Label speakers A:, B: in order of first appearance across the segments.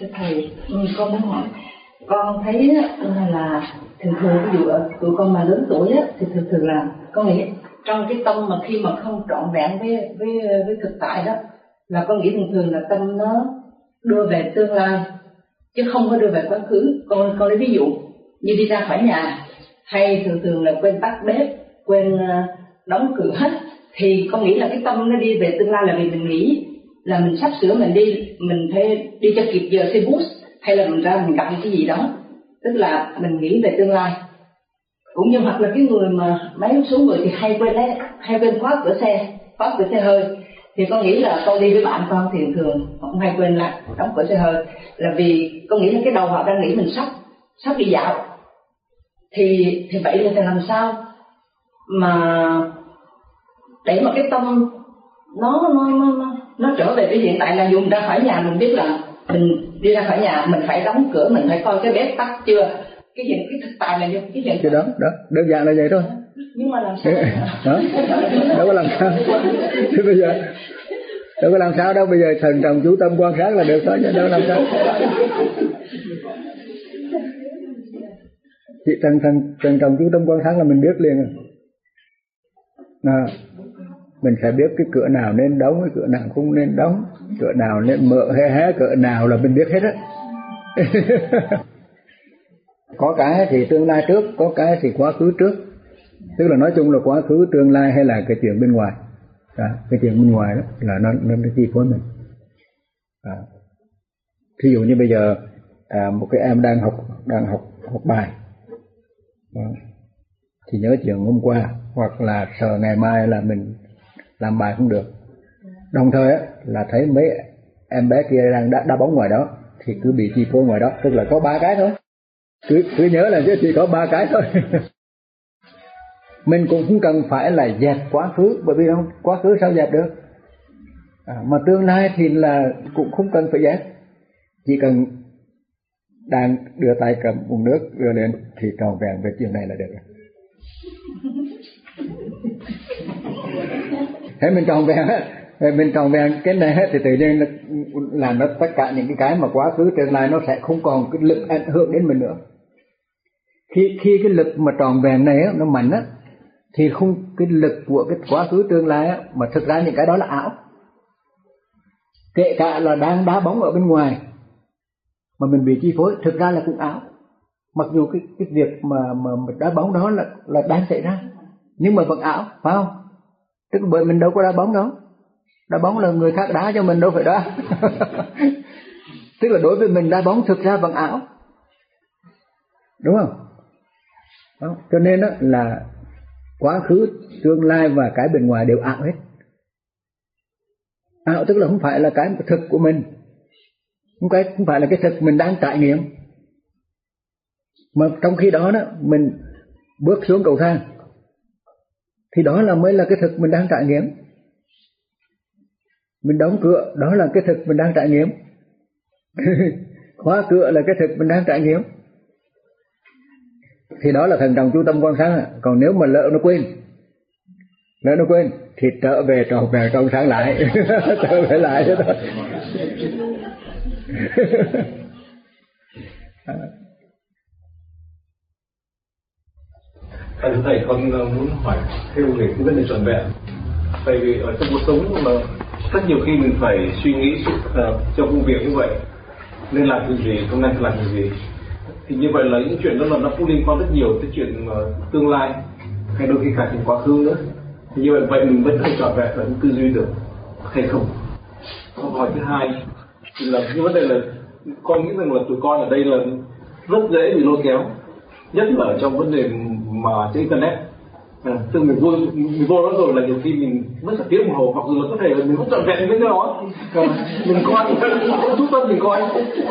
A: thưa thầy con muốn hỏi, con thấy là thường thường ví dụ tụi con mà lớn tuổi á, thì thường thường là, con nghĩ trong cái tâm mà khi mà không trọn vẹn với với với thực tại đó, là con nghĩ thường thường là tâm nó đưa về tương lai, chứ không có đưa về quá khứ. Con con lấy ví dụ như đi ra khỏi nhà, hay thường thường là quên tắt bếp, quên ờ, đóng cửa hết, thì con nghĩ là cái tâm nó đi về tương lai là vì mình nghĩ là mình sắp sửa mình đi mình phải đi cho kịp giờ xe bus hay là mình ra mình gặp cái gì đó. Tức là mình nghĩ về tương lai. Cũng như hoặc là cái người mà máy xuống người thì hay quên đấy hay quên khóa cửa xe khóa cửa xe hơi. Thì con nghĩ là con đi với bạn con thì thường cũng hay quên lại đóng cửa xe hơi. Là vì con nghĩ là cái đầu họ đang nghĩ mình sắp sắp đi dạo. Thì thì vậy là làm sao mà để mà cái tâm nó nó nó nó, nó trở về cái hiện tại là dùng ra khỏi nhà mình biết là mình đi ra khỏi nhà mình phải đóng cửa mình phải coi cái bếp tắt chưa? Cái hiện cái thực tại là như cái hiện
B: cái đó đó đơn giản là vậy thôi.
A: Nhưng mà làm sao?
B: Đó đâu có làm sao. Thế bây giờ đâu có làm sao đâu bây giờ thần trọng chú tâm quan sát là được thôi chứ đâu làm sao. Chị thần thần thần trọng chú tâm quan sát là mình biết liền à mình phải biết cái cửa nào nên đóng cái cửa nào không nên đóng. Cửa nào nên mở hay hé cửa nào là mình biết hết á. Có cái thì tương lai trước có cái thì quá khứ trước. Tức là nói chung là quá khứ tương lai hay là cái chuyện bên ngoài. À, cái chuyện bên ngoài đó là nó nó, nó chi phối mình. À. thí dụ như bây giờ à, một cái em đang học đang học học bài. À, thì nhớ chuyện hôm qua hoặc là sợ ngày mai là mình làm bài không được. Đồng thời á, là thấy mấy em bé kia đang đá, đá bóng ngoài đó thì cứ bị chi phối ngoài đó tức là có ba cái thôi. Cứ cứ nhớ là chỉ có ba cái thôi. Mình cũng không cần phải là dẹp quá khứ bởi vì không quá khứ sao dẹp được? À, mà tương lai thì là cũng không cần phải dẹp. Chỉ cần đang đưa tay cầm uống nước đưa lên thì tròn vẹn về chuyện này là được thế mình tròn vẹn mình tròn vẹn cái này hết thì tự nhiên làm nó tất cả những cái mà quá khứ tương lai nó sẽ không còn cái lực ảnh hưởng đến mình nữa. Khi khi cái lực mà tròn vẹn này nó mạnh á thì không cái lực của cái quá khứ tương lai á, mà thực ra những cái đó là ảo. Kể cả là đang đá bóng ở bên ngoài mà mình bị chi phối thực ra là cũng ảo. Mặc dù cái cái việc mà mà, mà đá bóng đó là là đang xảy ra nhưng mà vẫn ảo phải không? Tức bởi mình đâu có đá bóng đâu. Đá bóng là người khác đá cho mình đâu phải đá. Tức là đối với mình đá bóng thực ra vẫn ảo đúng không? Đó. cho nên đó là quá khứ, tương lai và cái bên ngoài đều ảo hết. Ảo tức là không phải là cái thực của mình. Không cái không phải là cái thực mình đang trải nghiệm. Mà trong khi đó đó, mình bước xuống cầu thang thì đó là mới là cái thực mình đang trải nghiệm. Mình đóng cửa đó là cái thực mình đang trải nghiệm. Khóa cửa là cái thực mình đang trải nghiệm. Thì đó là thần trọng chú tâm quan sát. Còn nếu mà lỡ nó quên lỡ nó quên thì trở về tròn về trong sáng lại. Trở về lại. Đó Thầy
C: thưa thầy con ờ, muốn hỏi thêm về cái vấn đề trọn vẹn. Tại vì ở trong cuộc sống mà rất nhiều khi mình phải suy nghĩ ờ, uh, trong công việc như vậy nên làm cái gì không nên làm cái gì. Thì như vậy là những chuyện đó là nó cũng liên quan rất nhiều tới chuyện uh, tương lai hay đôi khi cả chuyện quá khứ nữa. Thì như vậy vậy mình vẫn phải trọn vẹn và tư duy được hay không? Câu hỏi thứ hai là cái vấn đề là con nghĩ rằng là tụi con ở đây là rất dễ bị lôi kéo nhất là trong vấn đề mà trên internet. À, tức mình vô mình vô đó rồi là nhiều khi mình mất cả tiếng đồng hồ hoặc là có thể là mình không trọn vẹn với cái đó. À, mình coi chút tâm mình coi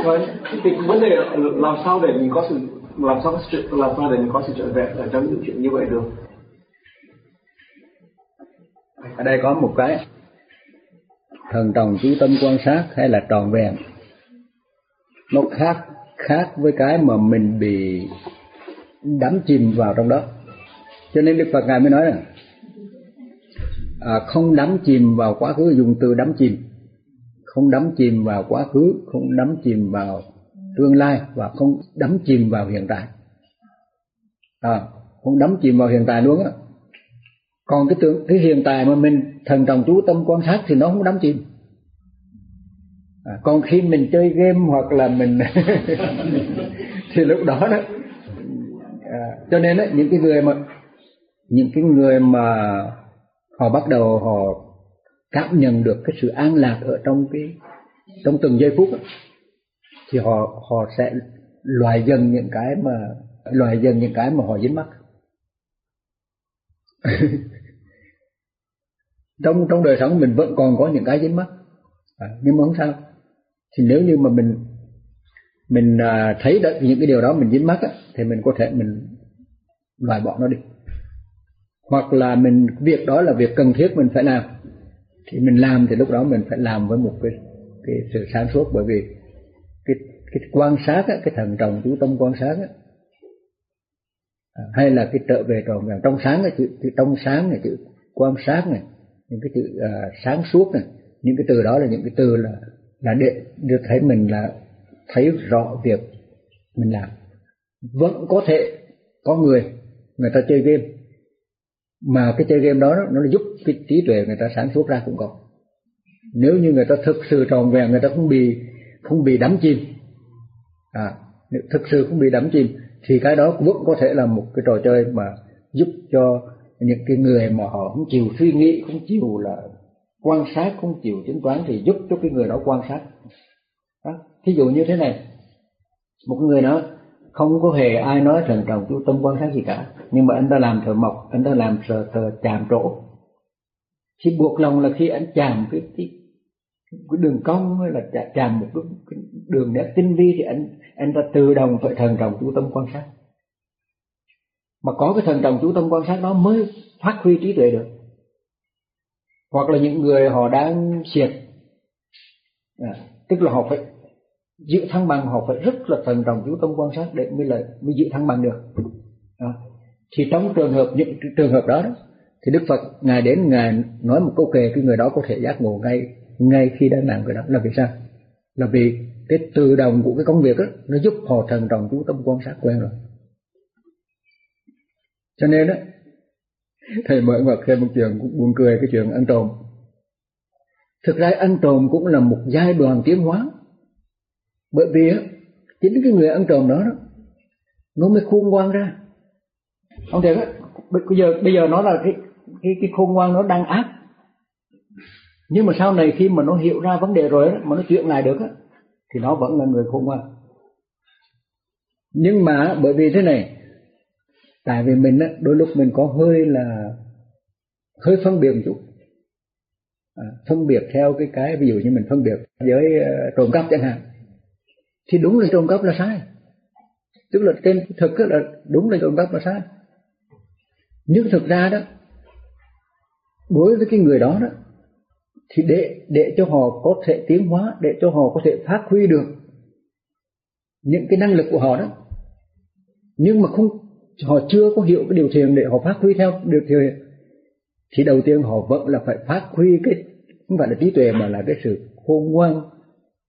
C: rồi ờ, thì vấn đề là làm sao để mình có sự làm sao có sự làm sao để mình có sự trọn vẹn ở trong những chuyện như vậy được?
B: Ở đây có một cái. Thần đồng chú tâm quan sát hay là tròn vẹn? Nó khác khác với cái mà mình bị đắm chìm vào trong đó. Cho nên đức phật ngài mới nói là à, không đắm chìm vào quá khứ dùng từ đắm chìm. Không đắm chìm vào quá khứ không đắm chìm vào tương lai và không đắm chìm vào hiện tại. À, không đắm chìm vào hiện tại luôn á. Còn cái tưởng cái hiện tại mà mình thần trọng chú tâm quan sát thì nó không đắm chìm. À, còn khi mình chơi game hoặc là mình thì lúc đó đó cho nên đấy những cái người mà những cái người mà họ bắt đầu họ cảm nhận được cái sự an lạc ở trong cái trong từng giây phút đó, thì họ họ sẽ loại dần những cái mà loại dần những cái mà họ dính mắc. Trong trong đời sống mình vẫn còn có những cái dính mắc. À, nhưng mà không sao. Thì nếu như mà mình mình à, thấy được những cái điều đó mình dính mắc á, thì mình có thể mình loại bỏ nó đi. Hoặc là mình việc đó là việc cần thiết mình phải làm. Thì mình làm thì lúc đó mình phải làm với một cái cái sự sáng suốt. Bởi vì cái cái quan sát á, cái thần trọng chú tâm quan sát á, à, hay là cái trở về tròn vẹn trong sáng cái chữ, chữ trong sáng này chữ quan sát này những cái chữ uh, sáng suốt này những cái từ đó là những cái từ là là để được thấy mình là thấy rõ việc mình làm. Vẫn có thể có người người ta chơi game. Mà cái chơi game đó nó giúp cái trí tuệ người ta sản xuất ra cũng có. Nếu như người ta thực sự tròn vẹn người ta không bị không bị đắm chìm à thực sự không bị đắm chìm thì cái đó vẫn có thể là một cái trò chơi mà giúp cho những cái người mà họ không chịu suy nghĩ không chịu là quan sát không chịu tính toán thì giúp cho cái người đó quan sát. À, thí dụ như thế này. Một người đó không có hề ai nói thần trọng chú tâm quan sát gì cả. Nhưng mà anh ta làm thờ mộc anh ta làm thờ, thờ chạm trổ khi buộc lòng là khi anh chạm cái cái, cái đường cong hay là chạm một cái, cái đường nét tinh vi thì anh anh ta tự động phải thần trọng chú tâm quan sát mà có cái thần trọng chú tâm quan sát đó mới phát huy trí tuệ được. Hoặc là những người họ đang siệt. À, tức là họ phải giữ thăng bằng họ phải rất là thần trọng chú tâm quan sát để mới là mới giữ thăng bằng được. Đó. thì trong trường hợp những trường hợp đó, đó thì Đức Phật ngài đến ngài nói một câu kệ cái người đó có thể giác ngộ ngay ngay khi đang làm cái đó. Là vì sao? Là vì cái tự động của cái công việc đó nó giúp họ thần trọng chú tâm quan sát quen rồi. Cho nên đó thầy mở ngoặc thêm một chuyện cũng buồn cười cái chuyện ăn trộm. Thực ra ăn trộm cũng là một giai đoạn tiến hóa bởi vì chính cái người ăn trộm đó, đó nó mới khôn ngoan ra. Ông thầy bây giờ bây giờ nó là cái cái cái khôn ngoan nó đang ác. Nhưng mà sau này khi mà nó hiểu ra vấn đề rồi đó, mà nó chuyện lại được á thì nó vẫn là người khôn ngoan. Nhưng mà bởi vì thế này tại vì mình á đôi lúc mình có hơi là hơi phân biệt một chút. À, phân biệt theo cái cái ví dụ như mình phân biệt với uh, trộm cắp chẳng hạn thì đúng là trộm cắp là sai. Tức là trên thực là đúng là trộm cắp là sai. Nhưng thực ra đó, đối với cái người đó đó, thì để để cho họ có thể tiến hóa, để cho họ có thể phát huy được những cái năng lực của họ đó, nhưng mà không, họ chưa có hiểu cái điều thiền để họ phát huy theo điều thiền, thì đầu tiên họ vẫn là phải phát huy cái, không phải là trí tuệ mà là cái sự khôn ngoan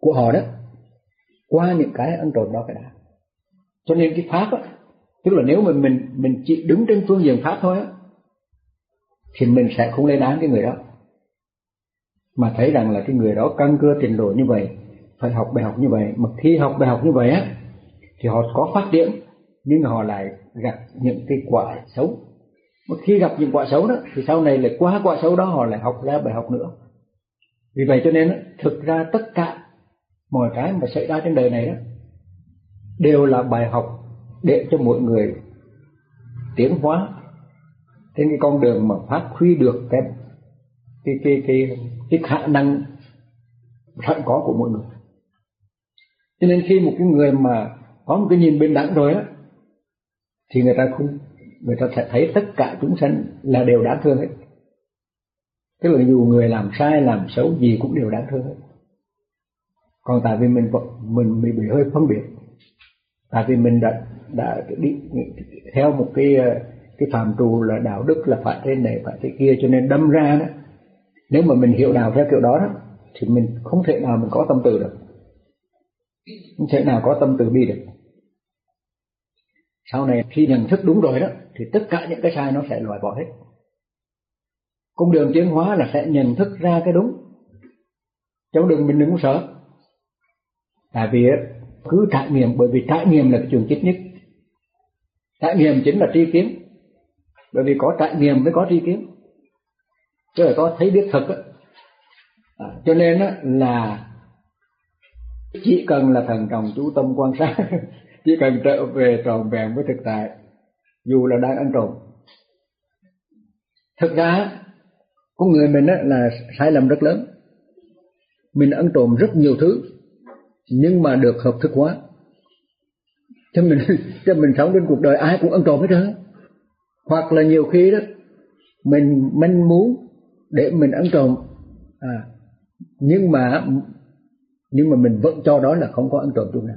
B: của họ đó qua những cái ân trộm đó cái đã. Cho nên cái pháp á, tức là nếu mà mình mình chỉ đứng trên phương diện pháp thôi á, thì mình sẽ không lên án cái người đó. Mà thấy rằng là cái người đó căn cơ trình độ như vậy, phải học bài học như vậy, mà khi học bài học như vậy á, thì họ có phát triển nhưng họ lại gặp những cái quả xấu. Mà khi gặp những quả xấu đó, thì sau này lại qua quả xấu đó, họ lại học ra bài học nữa. Vì vậy cho nên thực ra tất cả mọi cái mà xảy ra trên đời này đó đều là bài học để cho mọi người tiến hóa. Trên cái con đường mà phát huy được cái cái cái cái, cái khả năng sẵn có của mọi người. Cho nên khi một cái người mà có một cái nhìn bình đẳng rồi á thì người ta không người ta sẽ thấy tất cả chúng sanh là đều đáng thương hết. Tức là dù người làm sai làm xấu gì cũng đều đáng thương hết còn tại vì mình mình bị bị hơi phân biệt. Tại vì mình đã đã đi theo một cái ờ, cái phạm trù là đạo đức là phải thế này, phải thế kia, cho nên đâm ra đó, nếu mà mình hiểu đạo theo kiểu đó đó, thì mình không thể nào mình có tâm từ được. Không thể nào có tâm từ bi được. Sau này khi nhận thức đúng rồi đó, thì tất cả những cái sai nó sẽ loại bỏ hết. Con đường tiến hóa là sẽ nhận thức ra cái đúng. Cháu đừng mình đừng có sợ tại vì cứ trải nghiệm bởi vì trải nghiệm là cái trường chích nhất. Trải nghiệm chính là tri kiến. Bởi vì có trải nghiệm mới có tri kiến. Tức là có thấy biết thực á. À, cho nên á, là chỉ cần là thần trọng chú tâm quan sát chỉ cần trở về tròn vẹn với thực tại dù là đang ăn trộm. Thực ra con người mình á, là sai lầm rất lớn. Mình ăn trộm rất nhiều thứ nhưng mà được hợp thức hóa. Cho mình cho mình sống trên cuộc đời, ai cũng ăn trộm hết trơn. Hoặc là nhiều khi đó, mình manh muốn để mình ăn trộm à nhưng mà nhưng mà mình vẫn cho đó là không có ăn trộm chút nào.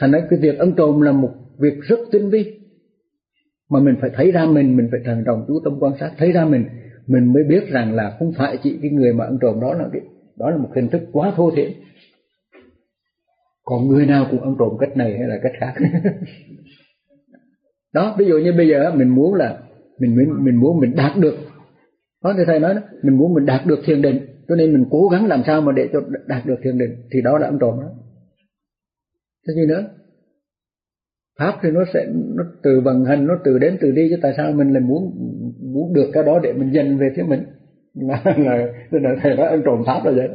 B: Thành ra cái việc ăn trộm là một việc rất tinh vi. Mà mình phải thấy ra mình mình phải thần trọng chú tâm quan sát, thấy ra mình mình mới biết rằng là không phải chỉ cái người mà ăn trộm đó là cái, đó là một hình thức quá thô thiển còn người nào cũng ăn trộm cách này hay là cách khác? Đó ví dụ như bây giờ mình muốn là mình mình, mình muốn mình đạt được. Đó thì thầy nói đó, mình muốn mình đạt được thiền định cho nên mình cố gắng làm sao mà để cho đạt được thiền định thì đó là ăn trộm đó. Cái gì nữa? Pháp thì nó sẽ nó từ vận hành nó từ đến từ đi chứ tại sao mình lại muốn muốn được cái đó để mình dành về phía mình? Là là, là thầy nói ăn trộm pháp là vậy đó.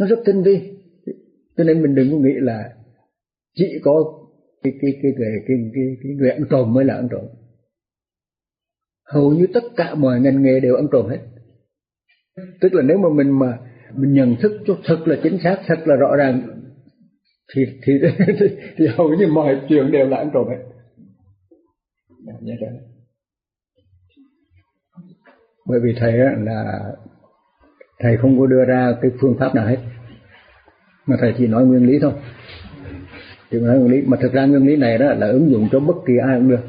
B: Nó rất tinh vi cho nên mình đừng có nghĩ là chỉ có cái cái cái cái cái cái, cái người ăn trộm mới là ăn trộm. Hầu như tất cả mọi ngành nghề đều ăn trộm hết. Tức là nếu mà mình mà mình nhận thức cho thật là chính xác thật là rõ ràng thì thì thì, thì hầu như mọi chuyện đều là ăn trộm hết. Dạ, dạ. Bởi vì thầy là thầy không có đưa ra cái phương pháp nào hết mà thầy chỉ nói nguyên lý thôi. Chỉ nói nguyên lý mà thực ra nguyên lý này đó là ứng dụng cho bất kỳ ai cũng được.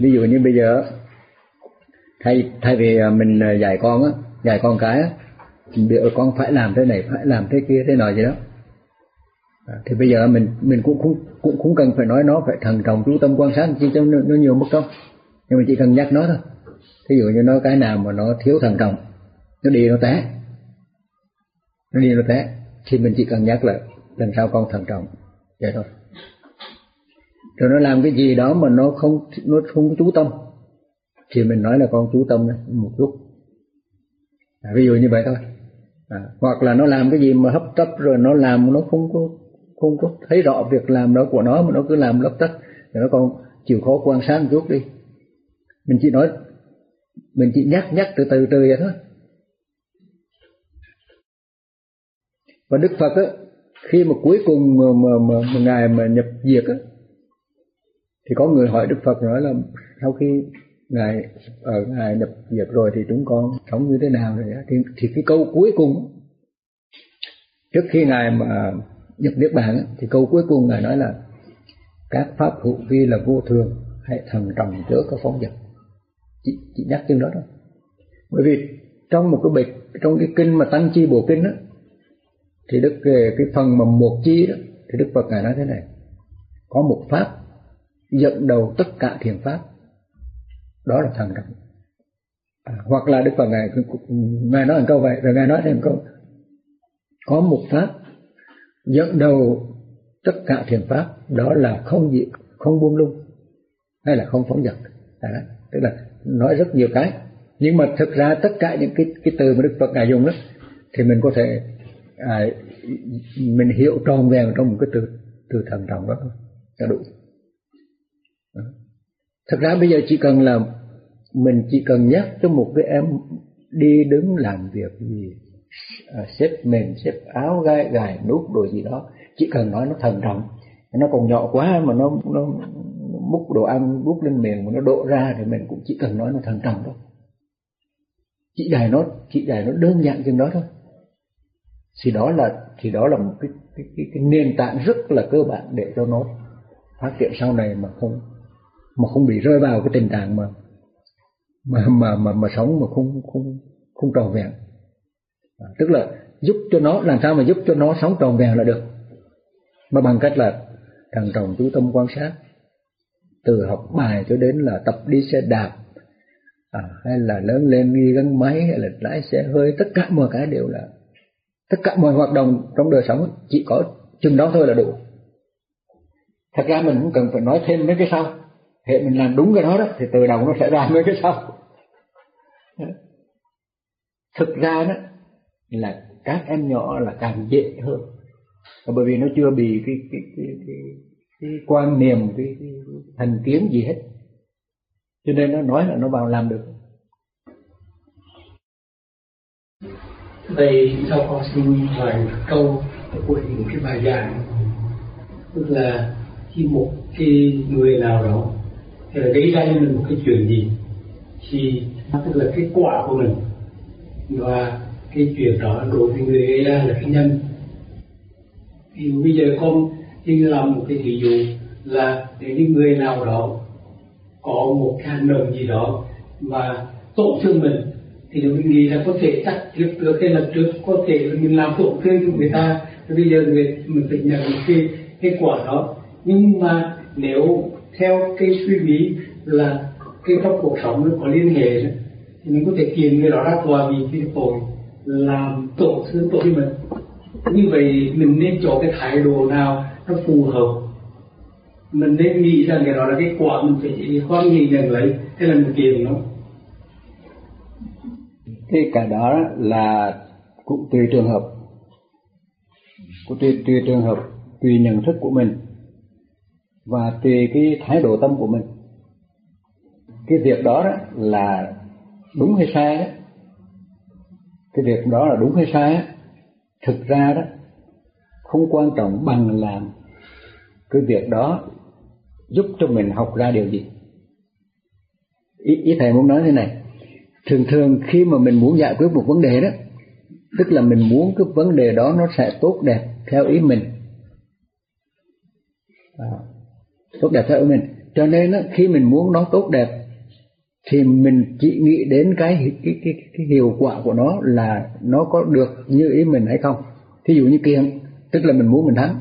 B: Ví dụ như bây giờ thay thay vì à, mình à, dạy con á dạy con cái á biểu con phải làm thế này phải làm thế kia thế nào gì đó. À, thì bây giờ mình mình cũng cũng cũng cũng cần phải nói nó phải thần trọng chú tâm quan sát chứ cho nó, nó nhiều mất công nhưng mà chỉ cần nhắc nó thôi. Ví dụ như nó cái nào mà nó thiếu thần trọng nó đi nó té. Nó đi nó té thì mình chỉ cần nhắc là lần sau con thận trọng. Vậy thôi. Rồi nó làm cái gì đó mà nó không nó không chú tâm thì mình nói là con chú tâm một chút à, ví dụ như vậy thôi. À, hoặc là nó làm cái gì mà hấp tấp rồi nó làm nó không có không có thấy rõ việc làm đó của nó mà nó cứ làm lấp tấp thì nó còn chịu khó quan sát một chút đi. Mình chỉ nói mình chỉ nhắc nhắc từ từ từ vậy thôi. Và đức phật á khi mà cuối cùng mà, mà, mà, mà ngài mà nhập diệt á thì có người hỏi đức phật nói là sau khi ngài ở ngài nhập diệt rồi thì chúng con sống như thế nào rồi thì, thì cái câu cuối cùng trước khi ngài mà nhập niết bàn thì câu cuối cùng ngài nói là các pháp hữu vi là vô thường hãy thần trọng chớ có phóng dật. Chỉ, chỉ nhắc chương đó thôi bởi vì trong một cái bịch trong cái kinh mà tăng chi bộ kinh á thì đức ờ, cái phần mà một chi đó thì đức phật ngài nói thế này. Có một pháp dẫn đầu tất cả thiền pháp đó là thần đồng à, hoặc là đức phật ngài ngài nói một câu vậy rồi ngài nói thêm câu. Có một pháp dẫn đầu tất cả thiền pháp đó là không gì không buông lung hay là không phóng dật. À, tức là nói rất nhiều cái. Nhưng mà thực ra tất cả những cái cái từ mà đức phật ngài dùng đó thì mình có thể à, mình hiểu tròn vẹn trong một cái từ từ thần trọng đó là đủ. Đó. thật ra bây giờ chỉ cần là mình chỉ cần nhắc cho một cái em đi đứng làm việc gì à, xếp mền xếp áo gai gài nút đồ gì đó chỉ cần nói nó thần trọng nó còn nhỏ quá mà nó nó, múc đồ ăn bút lên miệng mà nó đổ ra thì mình cũng chỉ cần nói nó thần trọng thôi. Chỉ dạy nó chỉ dạy nó đơn giản chừng đó thôi thì đó là thì đó là một cái cái, cái, cái nền tảng rất là cơ bản để cho nó phát triển sau này mà không mà không bị rơi vào cái tình trạng mà mà mà mà, mà sống mà không không không tròn vẹn. À, tức là giúp cho nó làm sao mà giúp cho nó sống tròn vẹn là được. Mà bằng cách là thằng chồng chú tâm quan sát từ học bài cho đến là tập đi xe đạp à, hay là lớn lên đi gắn máy hay là lái xe hơi tất cả mọi cái đều là tất cả mọi hoạt động trong đời sống chỉ có chừng đó thôi là đủ. Thật ra mình cũng cần phải nói thêm mấy cái sau. Hệ mình làm đúng cái đó đó thì từ đầu nó sẽ ra mấy cái sau. Thực ra đó là các em nhỏ là càng dễ hơn. Bởi vì nó chưa bị cái cái cái cái, cái quan niệm cái, cái, cái thành kiến gì hết. Cho nên nó nói là nó vào làm được.
D: Đây sau con xin hoàn câu của những cái bài giảng. Tức là khi một cái người nào đó, thì là gây ra cho mình một cái chuyện gì, thì tức là kết quả của mình. Và cái chuyện đó đối với người gây ra là cái nhân. Thì bây giờ con xin làm một cái ví dụ là để những người nào đó có một cái hành động gì đó mà tổn thương mình thì mình nghĩ là có thể chắc trước được hay lần trước, có thể là mình làm tổn thương cho người ta. Thì bây giờ người, mình phải nhận cái kết quả đó. Nhưng mà nếu theo cái suy nghĩ là cái trong cuộc sống nó có liên hệ thì mình có thể kiềm người đó ra tòa vì cái tội làm tổn thương tội mình. Như vậy mình nên chọn cái thái độ nào nó phù hợp? Mình nên nghĩ rằng cái đó là cái quả mình phải hoan nghỉ nhận lấy, hay là mình kiềm nó?
B: Thế cả đó là cũng tùy trường hợp. Cũng tùy, tùy trường hợp tùy nhận thức của mình và tùy cái thái độ tâm của mình. Cái việc đó, đó là đúng hay sai đó cái việc đó là đúng hay sai đó, thực ra đó không quan trọng bằng làm cái việc đó giúp cho mình học ra điều gì. Ý, ý thầy muốn nói thế này thường thường khi mà mình muốn giải quyết một vấn đề đó tức là mình muốn cái vấn đề đó nó sẽ tốt đẹp theo ý mình. À, tốt đẹp theo ý mình. Cho nên đó, khi mình muốn nó tốt đẹp thì mình chỉ nghĩ đến cái cái cái cái hiệu quả của nó là nó có được như ý mình hay không. Thí dụ như kiện tức là mình muốn mình thắng.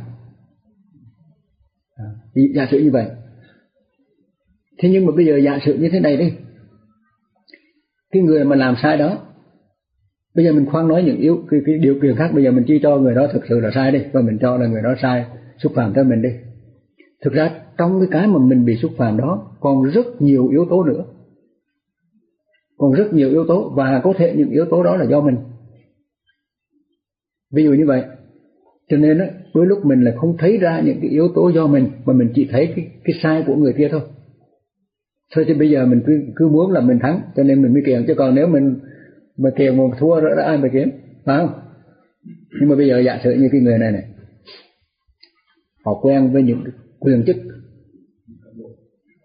B: À, giả sử như vậy. Thế nhưng mà bây giờ giả sử như thế này đi cái người mà làm sai đó bây giờ mình khoan nói những yếu cái, cái điều kiện khác bây giờ mình chỉ cho người đó thực sự là sai đi và mình cho là người đó sai xúc phạm tới mình đi. Thực ra trong cái cái mà mình bị xúc phạm đó còn rất nhiều yếu tố nữa. Còn rất nhiều yếu tố và có thể những yếu tố đó là do mình. Ví dụ như vậy cho nên đó, đôi lúc mình là không thấy ra những cái yếu tố do mình mà mình chỉ thấy cái cái sai của người kia thôi thôi thì bây giờ mình cứ cứ muốn là mình thắng, cho nên mình mới kiện chứ còn nếu mình, mà kiện mà thua rồi đó ai mà kiếm phải không? Nhưng mà bây giờ giả sử như cái người này này, họ quen với những quyền chức.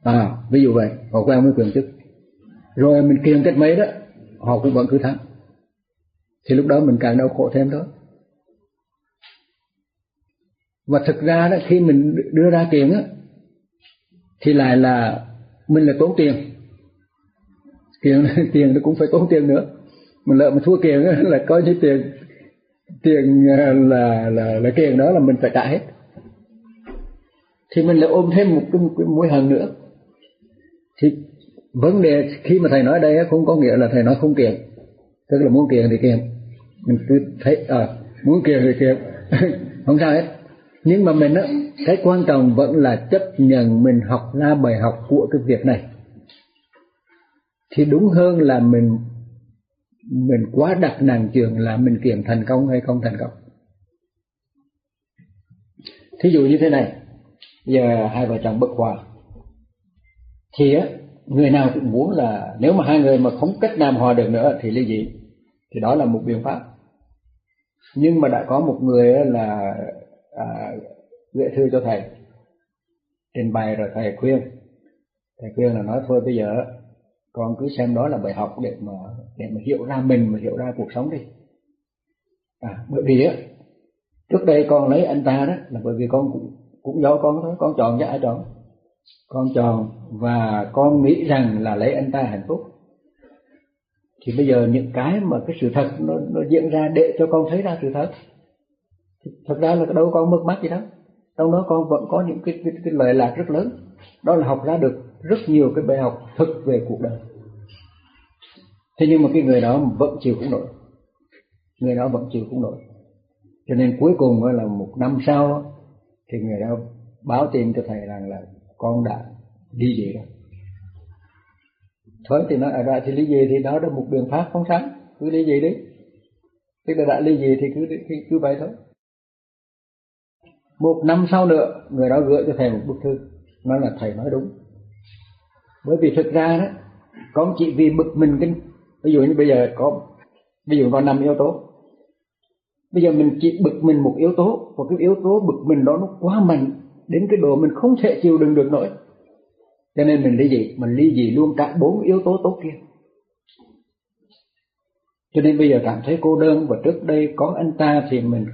B: À ví dụ vậy, họ quen với quyền chức. Rồi mình kiện cách mấy đó, họ cũng vẫn cứ thắng. Thì lúc đó mình càng đau khổ thêm đó. Và thực ra đó, khi mình đưa ra kiện á, thì lại là mình là tốn tiền. Tiền tiền nó cũng phải tốn tiền nữa. Mình lỡ mà thua tiền là có như tiền tiền à, là là là tiền đó là mình phải trả hết. Thì mình lại ôm thêm một cái, một cái mối hận nữa. Thì vấn đề khi mà thầy nói đây không có nghĩa là thầy nói không kiền tức là muốn kiền thì kiền mình cứ thấy à, muốn kiền thì kiền không sao hết nhưng mà mình á, cái quan trọng vẫn là chấp nhận mình học ra bài học của cái việc này. Thì đúng hơn là mình mình quá đặt nặng trường là mình kiểm thành công hay không thành công. Thí dụ như thế này, giờ hai vợ chồng bất hòa, thì á, người nào cũng muốn là nếu mà hai người mà không cách nào hòa được nữa thì ly dị, thì đó là một biện pháp. Nhưng mà đã có một người là à, gửi thư cho thầy. Trình bày rồi thầy khuyên. Thầy khuyên là nói thôi bây giờ con cứ xem đó là bài học để mà để mà hiểu ra mình mà hiểu ra cuộc sống đi. À bởi vì á trước đây con lấy anh ta đó là bởi vì con cũng cũng do con thôi con chọn cho ai chọn? Con chọn và con nghĩ rằng là lấy anh ta hạnh phúc. Thì bây giờ những cái mà cái sự thật nó, nó diễn ra để cho con thấy ra sự thật thật ra là đâu con mất mát gì đâu trong đó con vẫn có những cái cái, cái lợi lạc rất lớn. Đó là học ra được rất nhiều cái bài học thực về cuộc đời. Thế nhưng mà cái người đó vẫn chịu không nổi. Người đó vẫn chịu không nổi. Cho nên cuối cùng là một năm sau thì người đó báo tin cho thầy rằng là con đã đi về rồi. Thôi thì nói ở ra thì lý gì thì đó là một biện pháp phóng sáng cứ lý gì đi. Tức là đã lý gì thì cứ cứ, cứ vậy thôi một năm sau nữa, người đó gửi cho thầy một bức thư, nói là thầy nói đúng. Bởi vì thực ra đó, con chỉ vì bực mình cái ví dụ như bây giờ có, ví dụ có năm yếu tố. Bây giờ mình chỉ bực mình một yếu tố, và cái yếu tố bực mình đó nó quá mạnh, đến cái độ mình không thể chịu đựng được nổi. Cho nên mình ly dị, mình ly dị luôn cả bốn yếu tố tốt kia. Cho nên bây giờ cảm thấy cô đơn, và trước đây có anh ta thì mình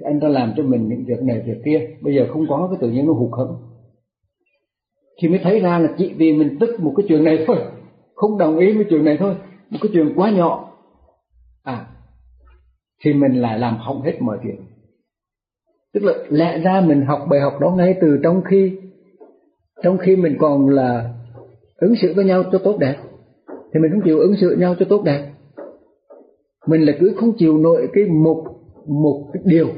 B: thì anh ta làm cho mình những việc này, việc kia. Bây giờ không có cái tự nhiên nó hụt hẫng. Thì mới thấy ra là chỉ vì mình tức một cái chuyện này thôi. Không đồng ý với chuyện này thôi. Một cái chuyện quá nhỏ. À thì mình lại làm hỏng hết mọi chuyện tức là lẽ ra mình học bài học đó ngay từ trong khi trong khi mình còn là ứng xử với nhau cho tốt đẹp. Thì mình không chịu ứng xử với nhau cho tốt đẹp. Mình là cứ không chịu nội cái một một cái điều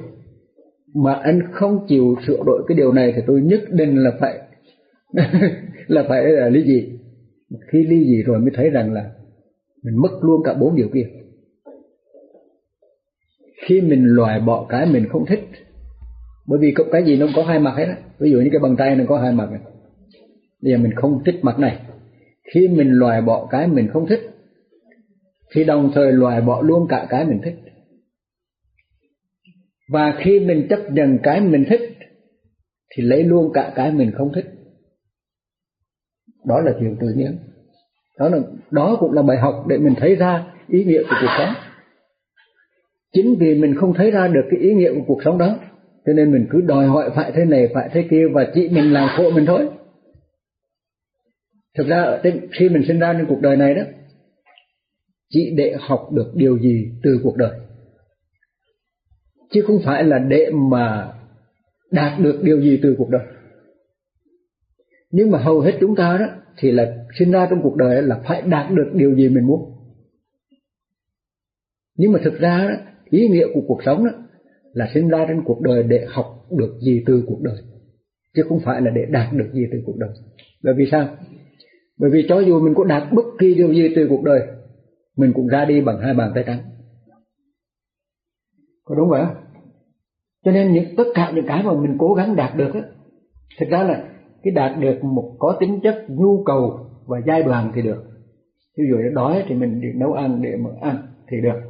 B: mà anh không chịu sửa đổi cái điều này thì tôi nhất định là phải là phải là lý gì? Khi ly gì rồi mới thấy rằng là mình mất luôn cả bốn điều kia. Khi mình loại bỏ cái mình không thích, bởi vì cái gì nó có hai mặt hết á. Ví dụ như cái bàn tay nó có hai mặt này. Bây giờ mình không thích mặt này. Khi mình loại bỏ cái mình không thích, thì đồng thời loại bỏ luôn cả cái mình thích và khi mình chấp nhận cái mình thích thì lấy luôn cả cái mình không thích. Đó là chuyện tự nhiên. Đó là đó cũng là bài học để mình thấy ra ý nghĩa của cuộc sống. Chính vì mình không thấy ra được cái ý nghĩa của cuộc sống đó cho nên mình cứ đòi hỏi phải thế này phải thế kia và chỉ mình làm khổ mình thôi. Thực ra ở trên, khi mình sinh ra trên cuộc đời này đó chỉ để học được điều gì từ cuộc đời? Chứ không phải là để mà đạt được điều gì từ cuộc đời. Nhưng mà hầu hết chúng ta đó thì là sinh ra trong cuộc đời là phải đạt được điều gì mình muốn. Nhưng mà thực ra đó, ý nghĩa của cuộc sống đó là sinh ra trên cuộc đời để học được gì từ cuộc đời. Chứ không phải là để đạt được gì từ cuộc đời. Bởi vì sao? Bởi vì cho dù mình có đạt bất kỳ điều gì từ cuộc đời mình cũng ra đi bằng hai bàn tay trắng có đúng vậy không cho nên những tất cả những cái mà mình cố gắng đạt được á thực ra là cái đạt được một có tính chất nhu cầu và giai đoạn thì được. Ví dụ như đói thì mình đi nấu ăn để mà ăn thì được.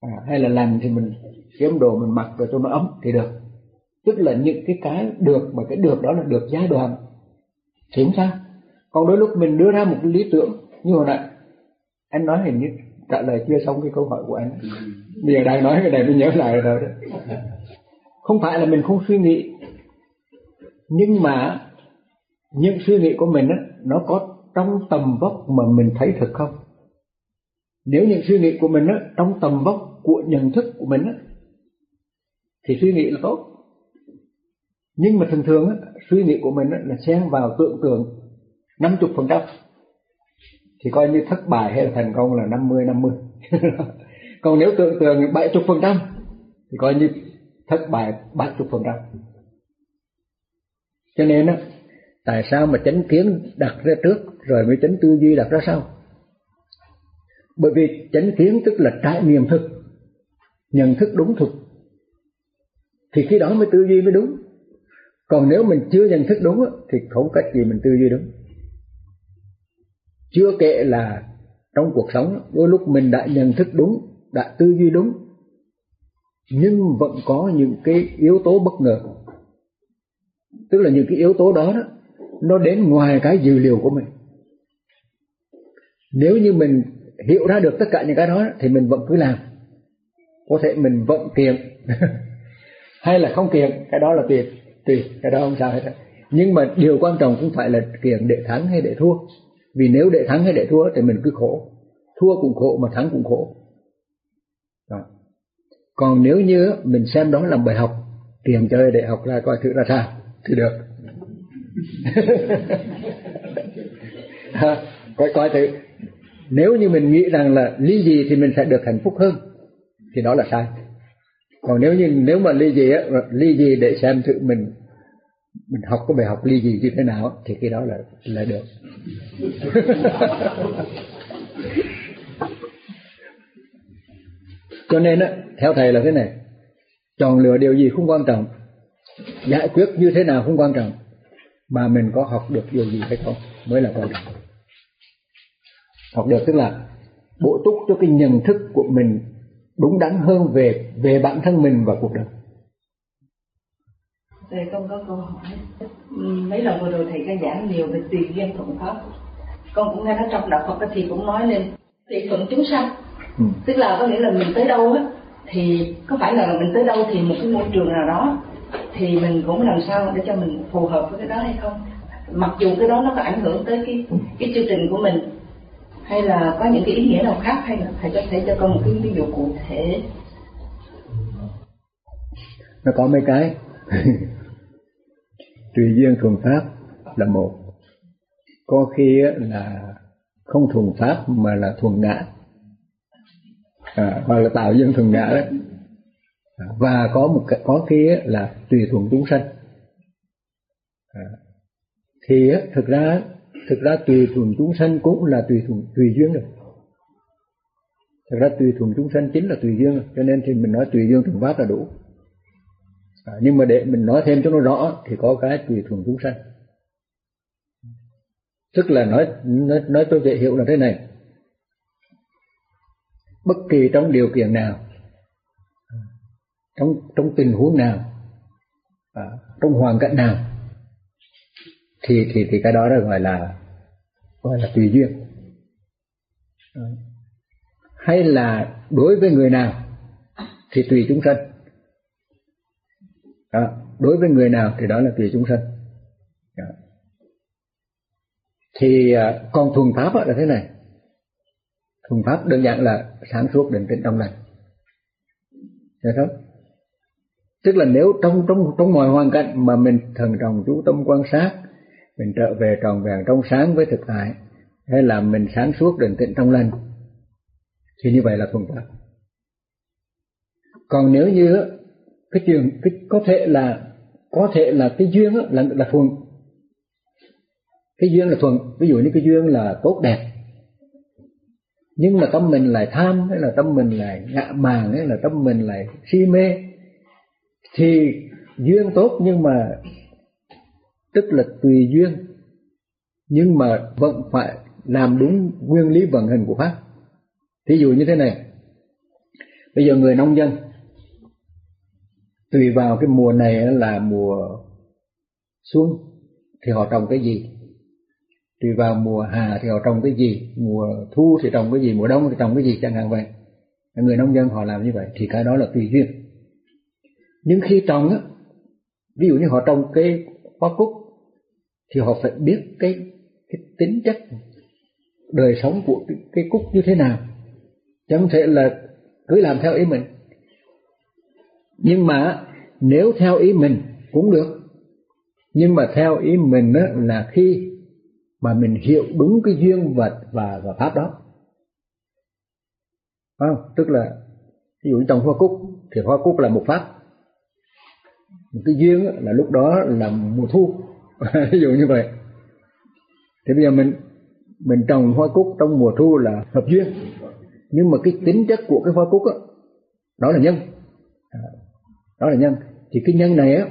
B: À, hay là lành thì mình kiếm đồ mình mặc rồi cho nó ấm thì được. Tức là những cái cái được mà cái được đó là được giai đoạn. Thì không sao. Còn đôi lúc mình đưa ra một cái lý tưởng như hồi nãy anh nói hình như trả lời chưa xong cái câu hỏi của anh. Bây giờ đang nói cái này mới nhớ lại rồi đó. Không phải là mình không suy nghĩ nhưng mà những suy nghĩ của mình á nó có trong tầm vóc mà mình thấy thật không? Nếu những suy nghĩ của mình á trong tầm vóc của nhận thức của mình á thì suy nghĩ là tốt. Nhưng mà thường thường á suy nghĩ của mình á, là xen vào tưởng tượng năm chục phần trăm thì coi như thất bại hay là thành công là năm mươi năm mươi. Còn nếu tưởng tượng bảy chục phần trăm, thì coi như thất bại bảy chục phần trăm. Cho nên á, tại sao mà chánh kiến đặt ra trước, rồi mới chánh tư duy đặt ra sau? Bởi vì chánh kiến tức là trải nghiệm thực, nhận thức đúng thực. Thì khi đó mới tư duy mới đúng. Còn nếu mình chưa nhận thức đúng thì không cách gì mình tư duy đúng chưa kể là trong cuộc sống đôi lúc mình đã nhận thức đúng đã tư duy đúng nhưng vẫn có những cái yếu tố bất ngờ. Tức là những cái yếu tố đó, đó nó đến ngoài cái dự liệu của mình. Nếu như mình hiểu ra được tất cả những cái đó thì mình vẫn cứ làm. Có thể mình vẫn kiện hay là không kiện cái đó là tùy tùy cái đó không sao hết nhưng mà điều quan trọng cũng phải là kiện để thắng hay để thua vì nếu để thắng hay để thua thì mình cứ khổ. Thua cũng khổ mà thắng cũng khổ. Đó. còn nếu như mình xem đó là bài học, tiền chơi để học ra coi thử ra sao, thì được. Coi coi thử. Nếu như mình nghĩ rằng là lý gì thì mình sẽ được hạnh phúc hơn, thì đó là sai. Còn nếu như, nếu mà ly gì á ly gì để xem thử mình mình học cái bài học ly gì như thế nào thì cái đó là là được. Cho nên á theo thầy là thế này chọn lựa điều gì không quan trọng giải quyết như thế nào không quan trọng mà mình có học được điều gì hay không mới là quan trọng. Học được tức là bổ túc cho cái nhận thức của mình đúng đắn hơn về về bản thân mình và cuộc đời
A: Thầy con có câu hỏi. Mấy lần vừa rồi thầy có giảng nhiều về tùy duyên thuận pháp. Con cũng nghe nói trong đạo Phật thì cũng nói lên tùy thuận chúng sanh. Ừ. tức là có nghĩa là mình tới đâu á thì có phải là mình tới đâu thì một cái môi trường nào đó thì mình cũng làm sao để cho mình phù hợp với cái đó hay không? Mặc dù cái đó nó có ảnh hưởng tới cái cái chương trình của mình hay là có những cái ý nghĩa nào khác hay là thầy có thể cho con một cái ví dụ cụ thể?
B: Nó có mấy cái tùy duyên thuần pháp là một. Có khi là không thuần pháp mà là thuần ngã. À, hoặc là tạo duyên thuần ngã đấy à, và có một cái có khi là tùy thuần chúng sanh. À, thì thực ra thực ra tùy thuần chúng sanh cũng là tùy thuần tùy duyên rồi. Thực ra tùy thuần chúng sanh chính là tùy duyên cho nên thì mình nói tùy duyên thuần pháp là đủ à, nhưng mà để mình nói thêm cho nó rõ thì có cái tùy thuần chúng sanh. Tức là nói nói nói tôi dễ hiểu là thế này. Bất kỳ trong điều kiện nào trong trong tình huống nào à, trong hoàn cảnh nào thì thì thì cái đó là gọi là gọi là tùy duyên. À, hay là đối với người nào thì tùy chúng sanh đó. đối với người nào thì đó là tùy chúng sanh. Đó. thì à, còn thuần pháp là thế này. Thuần pháp đơn giản là sáng suốt định tĩnh trong lành. Hiểu không? Tức là nếu trong trong trong mọi hoàn cảnh mà mình thần trọng chú tâm quan sát, mình trở về tròn vẹn trong sáng với thực tại, hay là mình sáng suốt định tĩnh trong lành, thì như vậy là thuần pháp. Còn nếu như cái chuyện, cái, có thể là, có thể là cái duyên là là thuận cái duyên là thuận ví dụ như cái duyên là tốt đẹp. Nhưng mà tâm mình lại tham, hay là tâm mình lại ngạ màng hay là tâm mình lại si mê, thì duyên tốt nhưng mà, tức là tùy duyên. Nhưng mà vẫn phải làm đúng nguyên lý vận hành của pháp. Ví dụ như thế này. Bây giờ người nông dân tùy vào cái mùa này là mùa xuân thì họ trồng cái gì? Tùy vào mùa hạ thì họ trồng cái gì? Mùa thu thì trồng cái gì? Mùa đông thì trồng cái gì? Chẳng hạn vậy. Người nông dân họ làm như vậy thì cái đó là tùy duyên. Nhưng khi trồng á ví dụ như họ trồng cây hoa cúc thì họ phải biết cái cái tính chất đời sống của cái, cái cúc như thế nào. Chẳng thể là cứ làm theo ý mình nhưng mà nếu theo ý mình cũng được. Nhưng mà theo ý mình á, là khi mà mình hiểu đúng cái duyên vật và và pháp đó. Phải không? tức là ví dụ trong hoa cúc thì hoa cúc là một pháp. Một cái duyên là lúc đó là mùa thu. Ví dụ như vậy. Thì bây giờ mình mình trồng hoa cúc trong mùa thu là hợp duyên. Nhưng mà cái tính chất của cái hoa cúc đó, đó là nhân. À, đó là nhân. Thì cái nhân này á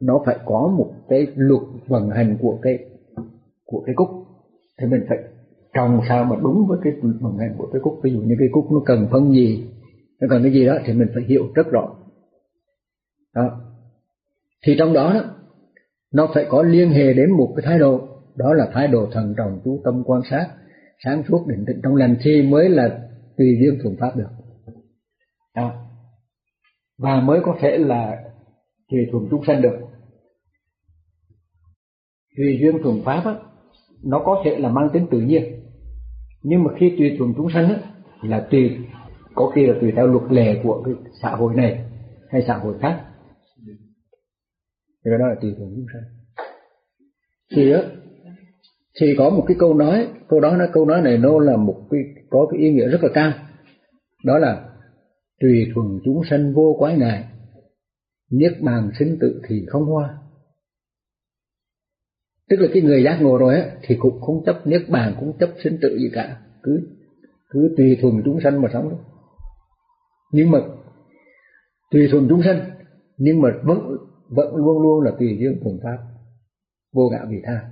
B: nó phải có một cái luật vận hành của cái của cái cúc. Thì mình phải trồng sao mà đúng với cái vận hành của cái cúc. Ví dụ như cái cúc nó cần phân gì nó cần cái gì đó thì mình phải hiểu rất rõ. Đó. thì trong đó, đó nó phải có liên hệ đến một cái thái độ. Đó là thái độ thần trọng chú tâm quan sát sáng suốt định tĩnh trong lành thì mới là tùy duyên thuận pháp được. Đó và mới có thể là tùy thuận chúng sanh được. Tùy duyên thuần pháp á, nó có thể là mang tính tự nhiên. Nhưng mà khi tùy thuận chúng sanh á, là tùy có khi là tùy theo luật lệ của cái xã hội này hay xã hội khác. Thì đó là tùy thuận chúng sanh. Thì á thì có một cái câu nói câu đó nó câu nói này nó là một cái có cái ý nghĩa rất là cao. Đó là tùy thuận chúng sanh vô quái ngại niết bàn sinh tự thì không hoa. Tức là cái người giác ngộ rồi á thì cũng không chấp niết bàn cũng chấp sinh tự gì cả. Cứ cứ tùy thuận chúng sanh mà sống thôi nhưng mà tùy thuận chúng sanh nhưng mà vẫn vẫn luôn luôn là tùy duyên thuận pháp vô ngã vị tha.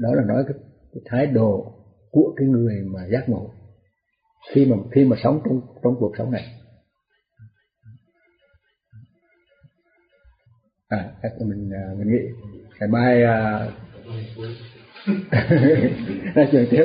B: Đó là nói cái, cái thái độ của cái người mà giác ngộ khi mà khi mà sống trong trong cuộc sống này. À mình à, mình nghĩ ngày mai à, nói chuyện tiếp.